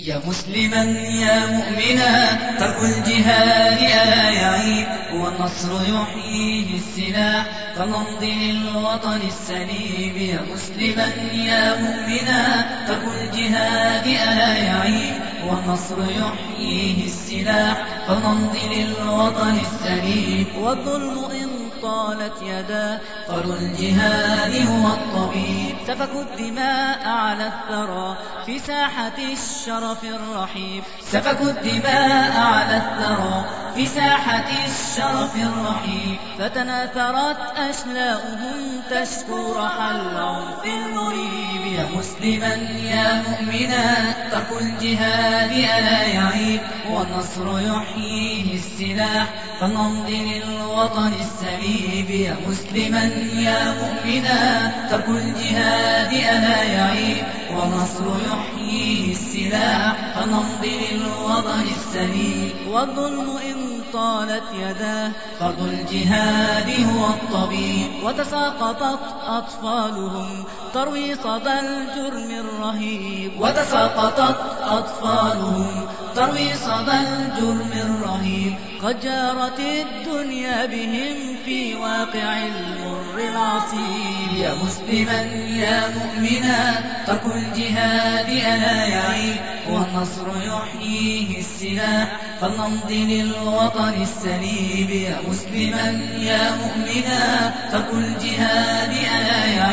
يا مسلما يا مؤمنا ترك الجهاد ألا يعيب والنصر يحييه السلاح فنمضي للوطن السليم. يا مسلما يا مؤمنا ترك الجهاد ألا يعيب والنصر يحييه السلاح فنمضي للوطن السليم. والظلم إن طالت يداه فرض الجهاد هو الطبيب. سفك الدماء على الثرى. في ساحة الشرف الرحيب. سفك الدماء على الثرى. في ساحة الشرف الرحيب فتناثرت أشلاؤهم تشكو رحلهم في المريب يا مسلما يا مؤمنا ترك الجهاد ألا يعيب. والنصر يحييه السلاح فنمضي للوطن السليب. يا مسلما يا مؤمنا ترك الجهاد ألا يعيب. والنصر يحييه السلاح فنمضي للوطن السليم والظلم إن طالت يداه فرض الجهاد هو الطبيب. وتساقطت أطفالهم تروي صدى الجرم الرهيب. وتساقطت أطفالهم تروي صدى الجرم الرهيب. قد جارت الدنيا بهم في واقع المر العصيب. يا مسلما يا مؤمنا ترك الجهاد ألا يعيب والنصر يحييه السلاح فلنمضي للوطن السليب. يا مسلما يا مؤمنا ترك الجهاد ألا يعيب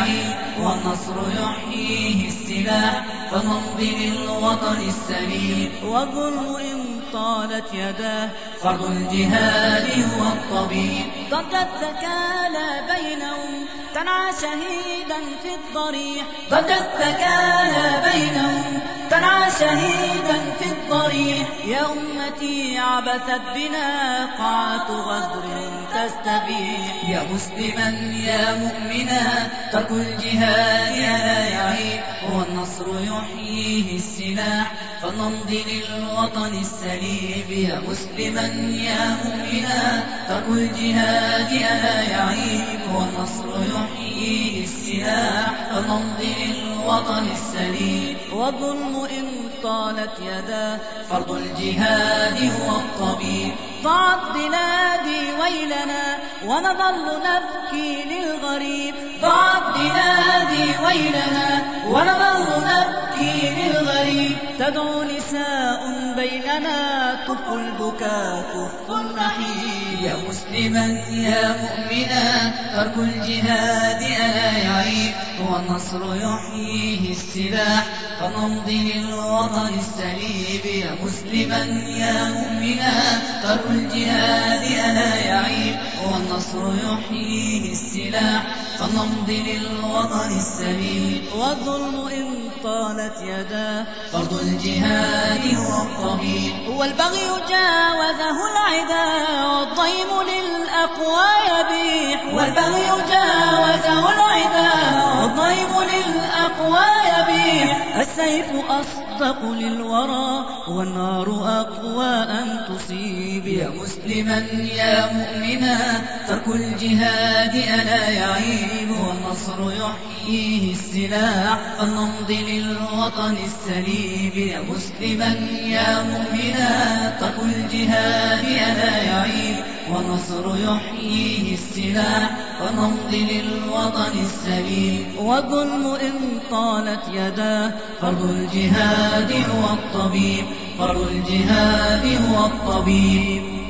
والنصر يحييه السلاح فنمضي للوطن السليم. والظلم إن طالت يداه فرض الجهاد هو الطبيب. ضجت تكالى بينهم تنعى شهيدا في الضريح. ضجت تكالى بينهم تنعى شهيدا في الضريح. يا أمتي عبثت بنا قاعة غدر تستبيح. يا مسلما يا مؤمنا ترك الجهاد والنصر يحييه السلاح. فنمضي للوطن السليم. يا مسلما يا مؤمنا ترك الجهاد لا يعيب والنصر يحييه السلاح. فنمضي للوطن السليم. والظلم إن طالت يداه فرض الجهاد هو الطبيب. ضاعت بلادي ويلنا ونظل نبكي للغريب. ضاعت بلادي ويلنا ونظل تدعو نساء بيننا كف البكاء كف النحيب يا مسلما يا مؤمنا ترك الجهاد ألا يعيب والنصر يحييه السلاح. فنمضي للوطن السليم يا مسلما يا مؤمنا ترك الجهاد ألا يعيب والنصر يحييه السلاح. فنمضي للوطن السليم والظلم إن طالت يداه فرض الجهاد هو الطبيب والبغي جاوزه العدا والضيم للأقوى يبيح. والبغي جاوزه العدا والضيم للأقوى يبيح. السيف أصدق للورى والنار أقوى أن تصيب. يا مسلما يا مؤمنا ترك الجهاد ألا يعيب والنصر يحييه السلاح. فلنمضي للوطن السليم يا مسلما يا مؤمنا ترك الجهاد ألا يعيب والنصر يحييه السلاح فنمضي للوطن السليم والظلم إن طالت يداه فرض الجهاد هو الطبيب. فرض الجهاد هو الطبيب.